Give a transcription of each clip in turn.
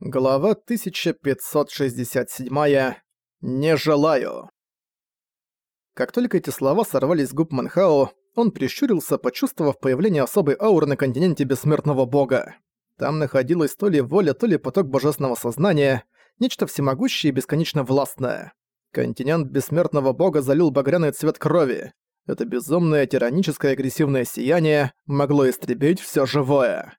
Глава 1567. «Не желаю». Как только эти слова сорвались с губ Манхао, он прищурился, почувствовав появление особой ауры на континенте Бессмертного Бога. Там находилась то ли воля, то ли поток божественного сознания, нечто всемогущее и бесконечно властное. Континент Бессмертного Бога залил багряный цвет крови. Это безумное, тираническое, агрессивное сияние могло истребить все живое.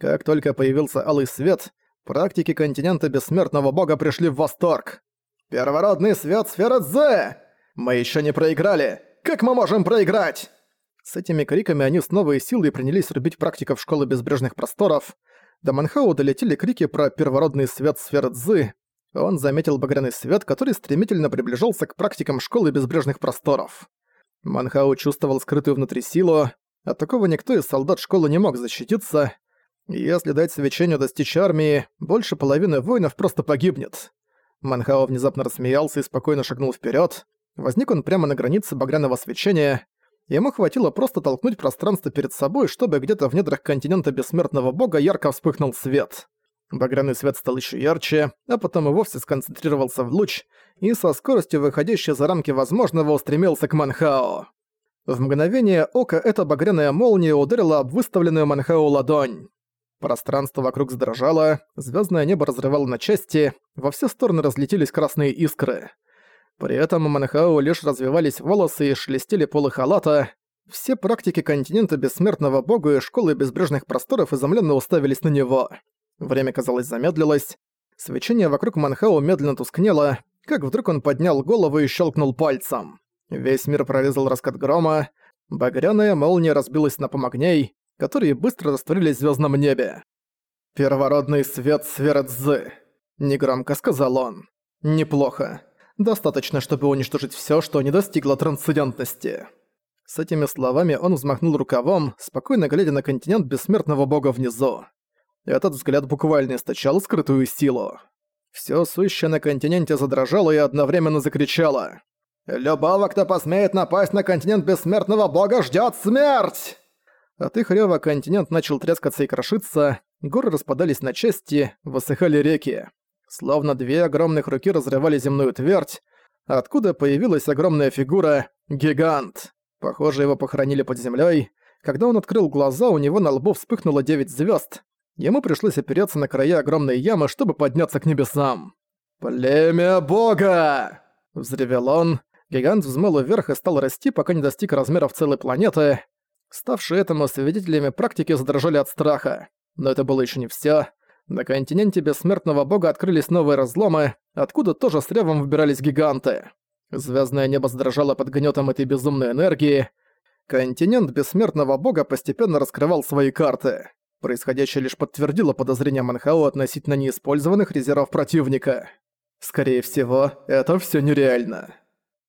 Как только появился алый свет — Практики континента Бессмертного Бога пришли в восторг. «Первородный свет сферы Дзе! Мы еще не проиграли! Как мы можем проиграть?» С этими криками они с новой силой принялись рубить практиков Школы Безбрежных Просторов. До Манхау долетели крики про первородный свет сферы Цзы. Он заметил багряный свет, который стремительно приближался к практикам Школы Безбрежных Просторов. Манхау чувствовал скрытую внутри силу. От такого никто из солдат школы не мог защититься. Если дать свечению достичь армии, больше половины воинов просто погибнет. Манхао внезапно рассмеялся и спокойно шагнул вперед. Возник он прямо на границе багряного свечения. Ему хватило просто толкнуть пространство перед собой, чтобы где-то в недрах континента бессмертного бога ярко вспыхнул свет. Багряный свет стал еще ярче, а потом и вовсе сконцентрировался в луч и со скоростью, выходящей за рамки возможного, устремился к Манхао. В мгновение ока эта багряная молния ударила об выставленную Манхао ладонь. Пространство вокруг задрожало, звездное небо разрывало на части, во все стороны разлетелись красные искры. При этом у Манхао лишь развивались волосы и шелестели полы халата. Все практики континента Бессмертного Бога и Школы Безбрежных Просторов изумленно уставились на него. Время, казалось, замедлилось. Свечение вокруг Манхао медленно тускнело, как вдруг он поднял голову и щелкнул пальцем. Весь мир прорезал раскат грома, багряная молния разбилась на помогней, которые быстро растворились в звездном небе. «Первородный свет сферы Цзы», — негромко сказал он. «Неплохо. Достаточно, чтобы уничтожить все, что не достигло трансцендентности». С этими словами он взмахнул рукавом, спокойно глядя на континент бессмертного бога внизу. Этот взгляд буквально источал скрытую силу. Всё сущее на континенте задрожало и одновременно закричало. «Любого, кто посмеет напасть на континент бессмертного бога, ждёт смерть!» От их рёва континент начал трескаться и крошиться, горы распадались на части, высыхали реки. Словно две огромных руки разрывали земную твердь, откуда появилась огромная фигура — гигант. Похоже, его похоронили под землей. Когда он открыл глаза, у него на лбу вспыхнуло девять звезд. Ему пришлось опереться на края огромной ямы, чтобы подняться к небесам. «Племя Бога!» — взревел он. Гигант взмыл вверх и стал расти, пока не достиг размеров целой планеты. Ставшие этому свидетелями практики задрожали от страха. Но это было еще не все. На континенте Бессмертного Бога открылись новые разломы, откуда тоже с ревом выбирались гиганты. Звездное небо задрожало под гнетом этой безумной энергии. Континент Бессмертного Бога постепенно раскрывал свои карты. Происходящее лишь подтвердило подозрения Манхао относительно неиспользованных резервов противника. Скорее всего, это все нереально.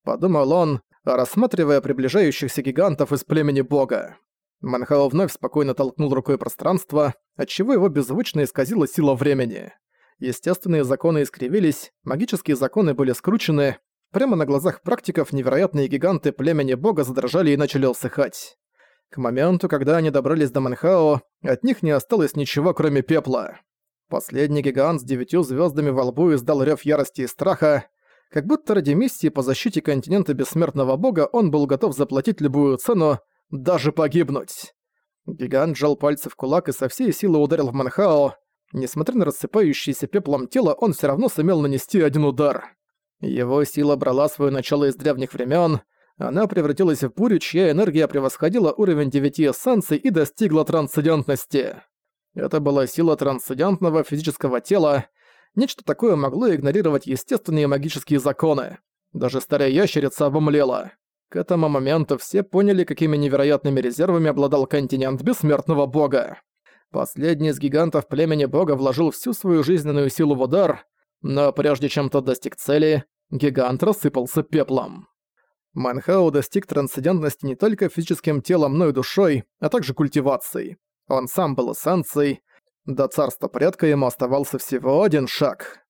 Подумал он, рассматривая приближающихся гигантов из племени бога. Манхао вновь спокойно толкнул рукой пространство, отчего его беззвучно исказила сила времени. Естественные законы искривились, магические законы были скручены, прямо на глазах практиков невероятные гиганты племени бога задрожали и начали усыхать. К моменту, когда они добрались до Манхао, от них не осталось ничего, кроме пепла. Последний гигант с девятью звездами во лбу издал рев ярости и страха, как будто ради миссии по защите континента Бессмертного Бога он был готов заплатить любую цену, даже погибнуть. Гигант сжал пальцы в кулак и со всей силы ударил в Манхао. Несмотря на рассыпающееся пеплом тело, он все равно сумел нанести один удар. Его сила брала свое начало из древних времен. Она превратилась в бурю, чья энергия превосходила уровень девяти эссенций и достигла трансцендентности. Это была сила трансцендентного физического тела, Нечто такое могло игнорировать естественные магические законы. Даже старая ящерица обомлела. К этому моменту все поняли, какими невероятными резервами обладал континент бессмертного бога. Последний из гигантов племени бога вложил всю свою жизненную силу в удар, но прежде чем тот достиг цели, гигант рассыпался пеплом. Манхау достиг трансцендентности не только физическим телом, но и душой, а также культивацией. Он сам был эссенцией, до царства предка ему оставался всего один шаг.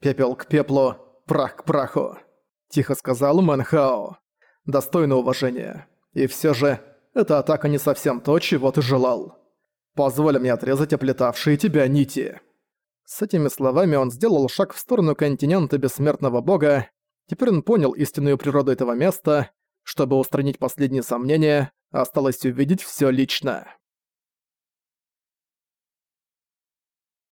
«Пепел к пеплу, прах к праху», — тихо сказал Мэнхао. «Достойно уважения. И все же, эта атака не совсем то, чего ты желал. Позволь мне отрезать оплетавшие тебя нити». С этими словами он сделал шаг в сторону континента Бессмертного Бога. Теперь он понял истинную природу этого места. Чтобы устранить последние сомнения, осталось увидеть всё лично.